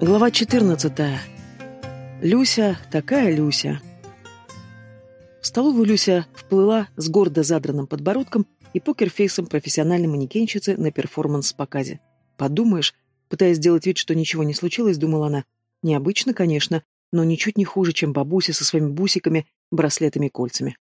Глава 14. Люся, такая Люся. В столовую Люся вплыла с гордо задранным подбородком и покерфейсом профессиональной манекенщицы на перформанс-показе. Подумаешь, пытаясь сделать вид, что ничего не случилось, думала она. Необычно, конечно, но ничуть не хуже, чем бабуся со своими бусиками, браслетами и кольцами.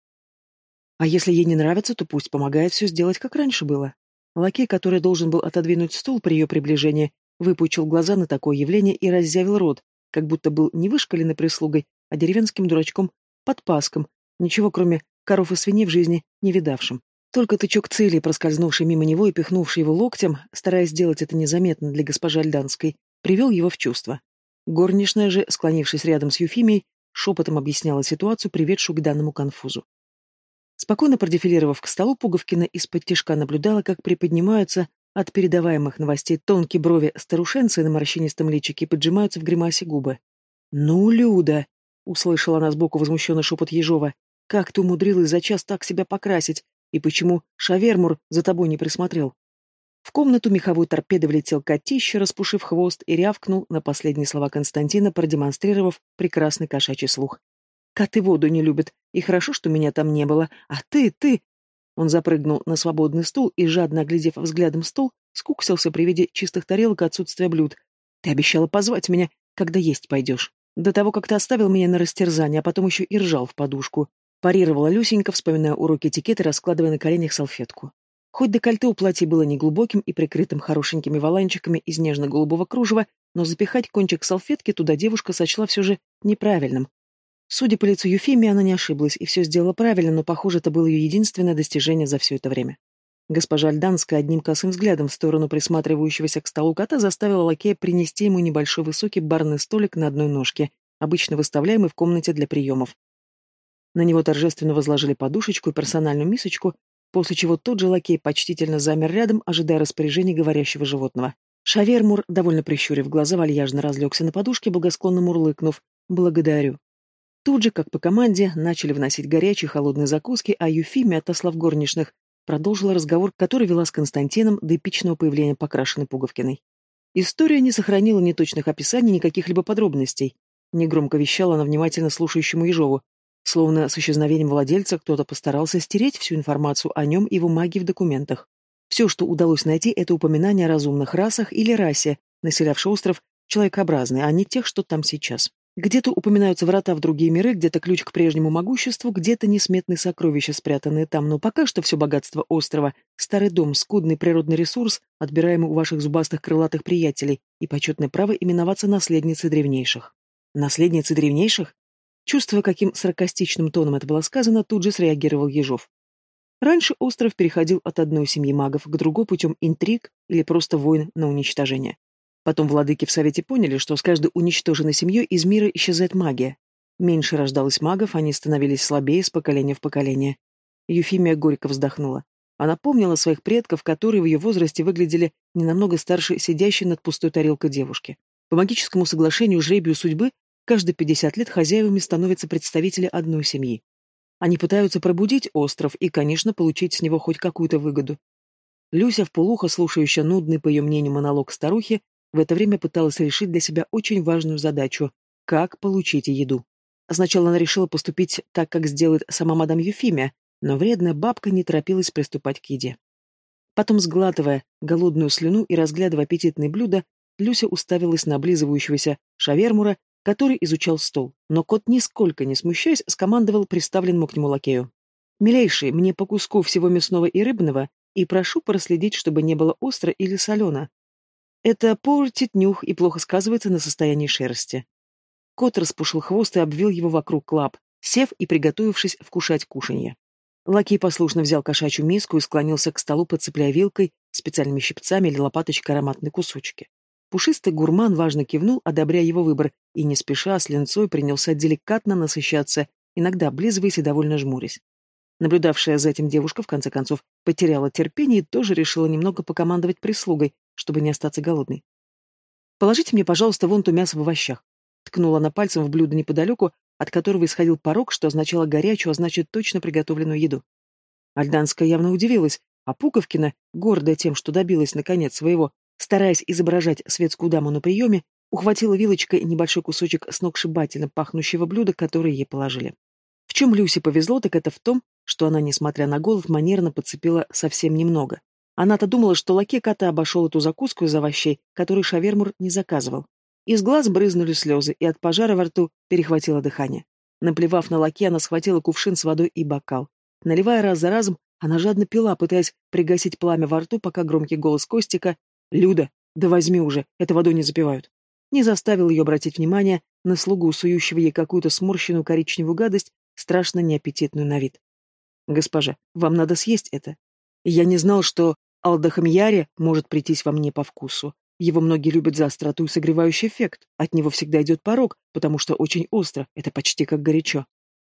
А если ей не нравится, то пусть помогает все сделать, как раньше было. Лакей, который должен был отодвинуть стул при ее приближении, выпучил глаза на такое явление и разъявил рот, как будто был не вышкаленной прислугой, а деревенским дурачком, подпаском, ничего кроме коров и свиней в жизни не видавшим. Только тычок цели, проскользнувший мимо него и пихнувший его локтем, стараясь сделать это незаметно для госпожи Альданской, привел его в чувство. Горничная же, склонившись рядом с Юфимией, шепотом объясняла ситуацию, приведшую к данному конфузу. Спокойно продефилировав к столу, Пуговкина из-под тишка наблюдала, как приподнимаются от передаваемых новостей тонкие брови старушенцы на морщинистом личике поджимаются в гримасе губы. «Ну, Люда!» — услышала она сбоку возмущенный шепот Ежова. «Как ты умудрилась за час так себя покрасить? И почему Шавермур за тобой не присмотрел?» В комнату меховой торпедо влетел котище, распушив хвост, и рявкнул на последние слова Константина, продемонстрировав прекрасный кошачий слух. «Коты воду не любят, и хорошо, что меня там не было. А ты, ты, он запрыгнул на свободный стул и, жадно оглядев взглядом стол, скуксился при виде чистых тарелок и отсутствия блюд. «Ты обещала позвать меня, когда есть пойдешь. До того, как ты оставил меня на растерзание, а потом еще и ржал в подушку». Парировала Люсенька, вспоминая уроки этикета, раскладывая на коленях салфетку. Хоть декольте у платья было неглубоким и прикрытым хорошенькими воланчиками из нежно-голубого кружева, но запихать кончик салфетки туда девушка сочла все же неправильным, Судя по лицу Юфимии, она не ошиблась и все сделала правильно, но, похоже, это было ее единственное достижение за все это время. Госпожа Альданская одним косым взглядом в сторону присматривающегося к столу кота заставила лакея принести ему небольшой высокий барный столик на одной ножке, обычно выставляемый в комнате для приемов. На него торжественно возложили подушечку и персональную мисочку, после чего тот же лакей почтительно замер рядом, ожидая распоряжений говорящего животного. Шавермур, довольно прищурив глаза, вальяжно разлегся на подушке, благосклонно мурлыкнув «Благодарю». Тут же, как по команде, начали вносить горячие холодные закуски, а Юфимия, отослав горничных, продолжила разговор, который вела с Константином до эпичного появления покрашенной Пуговкиной. История не сохранила ни точных описаний, ни каких-либо подробностей. Негромко вещала она внимательно слушающему Ежову. Словно с исчезновением владельца кто-то постарался стереть всю информацию о нем и его магии в документах. Все, что удалось найти, это упоминание о разумных расах или расе, населявшей остров, человекообразный, а не тех, что там сейчас. Где-то упоминаются врата в другие миры, где-то ключ к прежнему могуществу, где-то несметные сокровища, спрятанные там, но пока что все богатство острова, старый дом, скудный природный ресурс, отбираемый у ваших зубастых крылатых приятелей, и почетное право именоваться наследницей древнейших. Наследницей древнейших? Чувствуя, каким саркастичным тоном это было сказано, тут же среагировал Ежов. Раньше остров переходил от одной семьи магов к другой путем интриг или просто войн на уничтожение. Потом владыки в Совете поняли, что с каждой уничтоженной семьей из мира исчезает магия. Меньше рождалось магов, они становились слабее с поколения в поколение. Юфимия горько вздохнула. Она помнила своих предков, которые в ее возрасте выглядели не намного старше сидящей над пустой тарелкой девушки. По магическому соглашению жребию судьбы каждые 50 лет хозяевами становятся представители одной семьи. Они пытаются пробудить остров и, конечно, получить с него хоть какую-то выгоду. Люся, вполуха слушающая нудный, по ее мнению, монолог старухи, в это время пыталась решить для себя очень важную задачу – как получить еду. Сначала она решила поступить так, как сделает сама мадам Юфимия, но вредная бабка не торопилась приступать к еде. Потом, сглатывая голодную слюну и разглядывая аппетитные блюда, Люся уставилась на облизывающегося шавермура, который изучал стол, но кот, нисколько не смущаясь, скомандовал приставленному к нему лакею. «Милейший, мне по куску всего мясного и рыбного, и прошу проследить, чтобы не было остро или солено, это портит нюх и плохо сказывается на состоянии шерсти. Кот распушил хвост и обвил его вокруг лап, сев и приготовившись вкушать кушанье. Лакей послушно взял кошачью миску и склонился к столу, подцепляя вилкой, специальными щипцами или лопаточкой ароматные кусочки. Пушистый гурман важно кивнул, одобряя его выбор, и не спеша с линцой принялся деликатно насыщаться, иногда облизываясь и довольно жмурясь. Наблюдавшая за этим девушка, в конце концов, потеряла терпение и тоже решила немного покомандовать прислугой, чтобы не остаться голодной. «Положите мне, пожалуйста, вон то мясо в овощах», — ткнула она пальцем в блюдо неподалеку, от которого исходил порог, что означало горячую, а значит точно приготовленную еду. Альданская явно удивилась, а Пуговкина, гордая тем, что добилась наконец своего, стараясь изображать светскую даму на приеме, ухватила вилочкой небольшой кусочек сногсшибательно пахнущего блюда, которое ей положили. В чем Люсе повезло, так это в том, что она, несмотря на голод, манерно подцепила совсем немного. Она-то думала, что лаке кота обошел эту закуску из овощей, которую Шавермур не заказывал. Из глаз брызнули слезы, и от пожара во рту перехватило дыхание. Наплевав на лаке, она схватила кувшин с водой и бокал. Наливая раз за разом, она жадно пила, пытаясь пригасить пламя во рту, пока громкий голос Костика «Люда, да возьми уже, это водой не запивают», не заставил ее обратить внимание на слугу, сующего ей какую-то сморщенную коричневую гадость, страшно неаппетитную на вид. «Госпожа, вам надо съесть это. Я не знал, что алдахамьяре может прийтись вам не по вкусу. Его многие любят за остроту и согревающий эффект. От него всегда идет порог, потому что очень остро, это почти как горячо.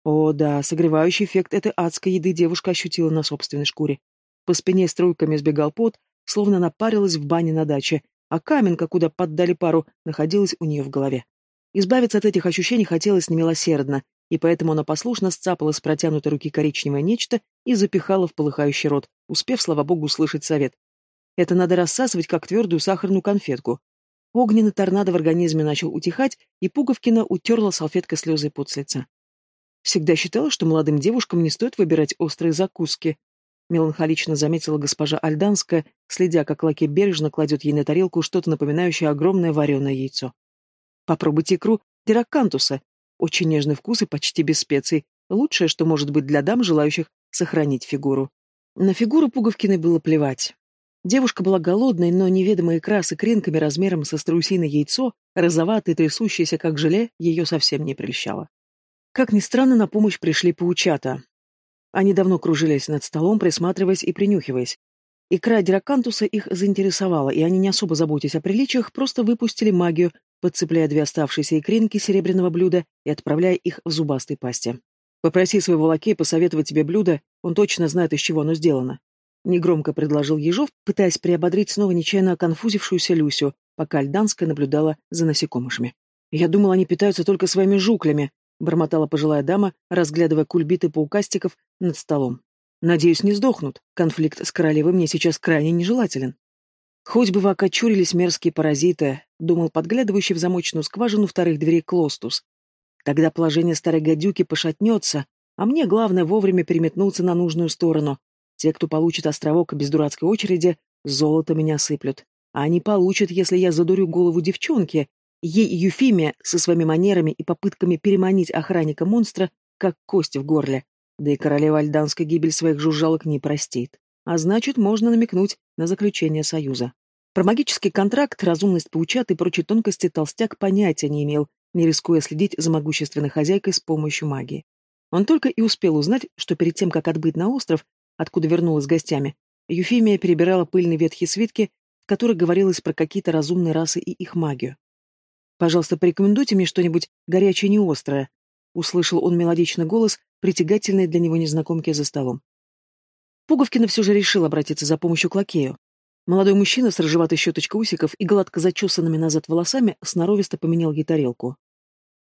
О, да, согревающий эффект этой адской еды девушка ощутила на собственной шкуре. По спине струйками сбегал пот, словно она парилась в бане на даче, а каменка, куда поддали пару, находилась у нее в голове. Избавиться от этих ощущений хотелось немилосердно, и поэтому она послушно сцапала с протянутой руки коричневое нечто и запихала в полыхающий рот, успев, слава богу, услышать совет. Это надо рассасывать, как твердую сахарную конфетку. Огненный торнадо в организме начал утихать, и Пуговкина утерла салфеткой слезы и с лица. Всегда считала, что молодым девушкам не стоит выбирать острые закуски. Меланхолично заметила госпожа Альданская, следя, как лаки бережно кладет ей на тарелку что-то напоминающее огромное вареное яйцо. Попробуйте икру диракантуса. Очень нежный вкус и почти без специй. Лучшее, что может быть для дам, желающих сохранить фигуру. На фигуру Пуговкиной было плевать. Девушка была голодной, но неведомая икра с икринками размером со страусиное яйцо, розоватое, трясущееся как желе, ее совсем не прельщало. Как ни странно, на помощь пришли паучата. Они давно кружились над столом, присматриваясь и принюхиваясь. Икра Диракантуса их заинтересовала, и они, не особо заботясь о приличиях, просто выпустили магию, подцепляя две оставшиеся икринки серебряного блюда и отправляя их в зубастой пасти. «Попроси своего лакея посоветовать тебе блюдо, он точно знает, из чего оно сделано», — негромко предложил Ежов, пытаясь приободрить снова нечаянно оконфузившуюся Люсю, пока Альданская наблюдала за насекомышами. «Я думал, они питаются только своими жуклями», бормотала пожилая дама, разглядывая кульбиты паукастиков над столом. Надеюсь, не сдохнут. Конфликт с королевой мне сейчас крайне нежелателен. Хоть бы окочурились мерзкие паразиты, думал подглядывающий в замочную скважину вторых дверей Клостус. Тогда положение старой гадюки пошатнется, а мне главное вовремя переметнуться на нужную сторону. Те, кто получит островок без дурацкой очереди, золото меня сыплют. А они получат, если я задурю голову девчонки, Ей Юфимия со своими манерами и попытками переманить охранника монстра, как кость в горле. Да и королева Альданской гибель своих жужжалок не простит. А значит, можно намекнуть на заключение союза. Про магический контракт, разумность паучат и прочие тонкости толстяк понятия не имел, не рискуя следить за могущественной хозяйкой с помощью магии. Он только и успел узнать, что перед тем, как отбыть на остров, откуда вернулась с гостями, Юфимия перебирала пыльные ветхие свитки, в которых говорилось про какие-то разумные расы и их магию. Пожалуйста, порекомендуйте мне что-нибудь горячее не острое. Услышал он мелодичный голос, притягательный для него незнакомки за столом. Пуговкина все же решил обратиться за помощью к лакею. Молодой мужчина с рыжеватой щеточкой усиков и гладко зачесанными назад волосами сноровисто поменял ей тарелку.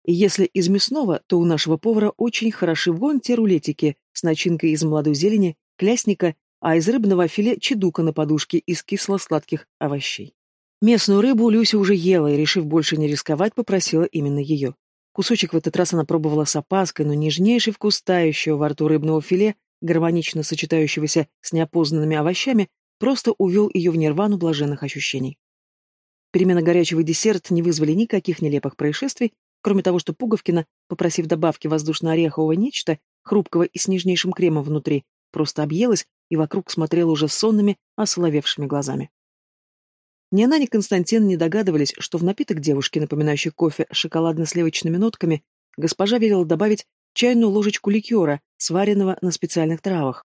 Если из мясного, то у нашего повара очень хороши вон те рулетики с начинкой из молодой зелени, клясника, а из рыбного филе чедука на подушке из кисло-сладких овощей. Местную рыбу Люся уже ела и, решив больше не рисковать, попросила именно ее. Кусочек в этот раз она пробовала с опаской, но нежнейший вкус тающего во рту рыбного филе, гармонично сочетающегося с неопознанными овощами, просто увел ее в нирвану блаженных ощущений. Перемена горячего десерт не вызвали никаких нелепых происшествий, кроме того, что Пуговкина, попросив добавки воздушно-орехового нечто, хрупкого и с нежнейшим кремом внутри, просто объелась и вокруг смотрела уже сонными, осоловевшими глазами. Ни она, ни Константин не догадывались, что в напиток девушки, напоминающий кофе с шоколадно-сливочными нотками, госпожа велела добавить чайную ложечку ликера, сваренного на специальных травах.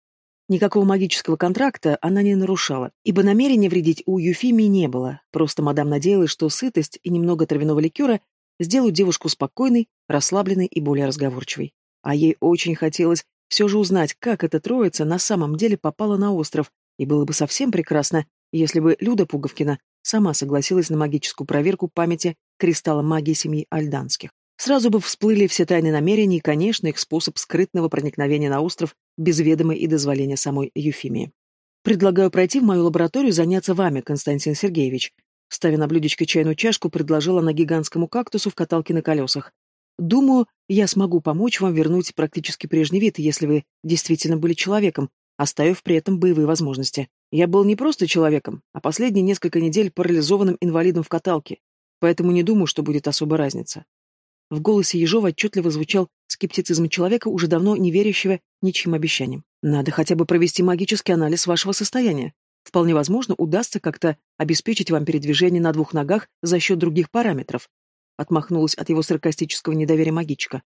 Никакого магического контракта она не нарушала, ибо намерения вредить у Юфимии не было, просто мадам надеялась, что сытость и немного травяного ликера сделают девушку спокойной, расслабленной и более разговорчивой. А ей очень хотелось все же узнать, как эта троица на самом деле попала на остров, и было бы совсем прекрасно, если бы Люда Пуговкина сама согласилась на магическую проверку памяти кристалла магии семьи Альданских. Сразу бы всплыли все тайны намерения и, конечно, их способ скрытного проникновения на остров без ведома и дозволения самой Юфимии. «Предлагаю пройти в мою лабораторию заняться вами, Константин Сергеевич», ставя на блюдечко чайную чашку, предложила она гигантскому кактусу в каталке на колесах. «Думаю, я смогу помочь вам вернуть практически прежний вид, если вы действительно были человеком, оставив при этом боевые возможности. Я был не просто человеком, а последние несколько недель парализованным инвалидом в каталке, поэтому не думаю, что будет особая разница. В голосе Ежова отчетливо звучал скептицизм человека, уже давно не верящего ничьим обещаниям. Надо хотя бы провести магический анализ вашего состояния. Вполне возможно, удастся как-то обеспечить вам передвижение на двух ногах за счет других параметров. Отмахнулась от его саркастического недоверия магичка.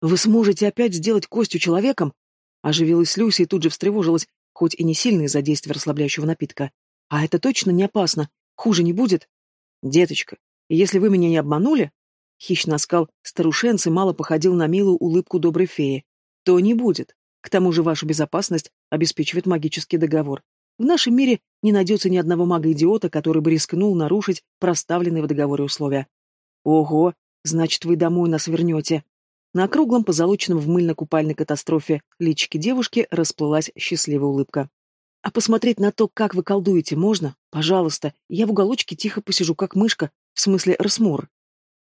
Вы сможете опять сделать Костю человеком? Оживилась Люся и тут же встревожилась, хоть и не сильно из-за действия расслабляющего напитка. А это точно не опасно. Хуже не будет? Деточка, если вы меня не обманули, хищно оскал старушенцы мало походил на милую улыбку доброй феи, то не будет. К тому же вашу безопасность обеспечивает магический договор. В нашем мире не найдется ни одного мага-идиота, который бы рискнул нарушить проставленные в договоре условия. Ого, значит, вы домой нас вернете. На округлом, позолоченном в мыльно-купальной катастрофе личике девушки расплылась счастливая улыбка. «А посмотреть на то, как вы колдуете, можно? Пожалуйста, я в уголочке тихо посижу, как мышка, в смысле Рсмур».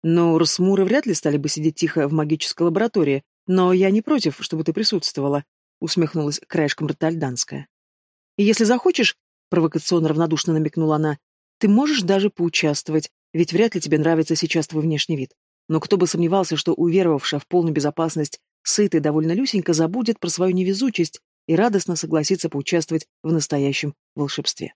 «Ну, Рсмуры вряд ли стали бы сидеть тихо в магической лаборатории, но я не против, чтобы ты присутствовала», — усмехнулась краешком рта Альданская. «И если захочешь, — провокационно равнодушно намекнула она, — ты можешь даже поучаствовать, ведь вряд ли тебе нравится сейчас твой внешний вид. Но кто бы сомневался, что уверовавшая в полную безопасность, сытая довольно Люсенька забудет про свою невезучесть и радостно согласится поучаствовать в настоящем волшебстве.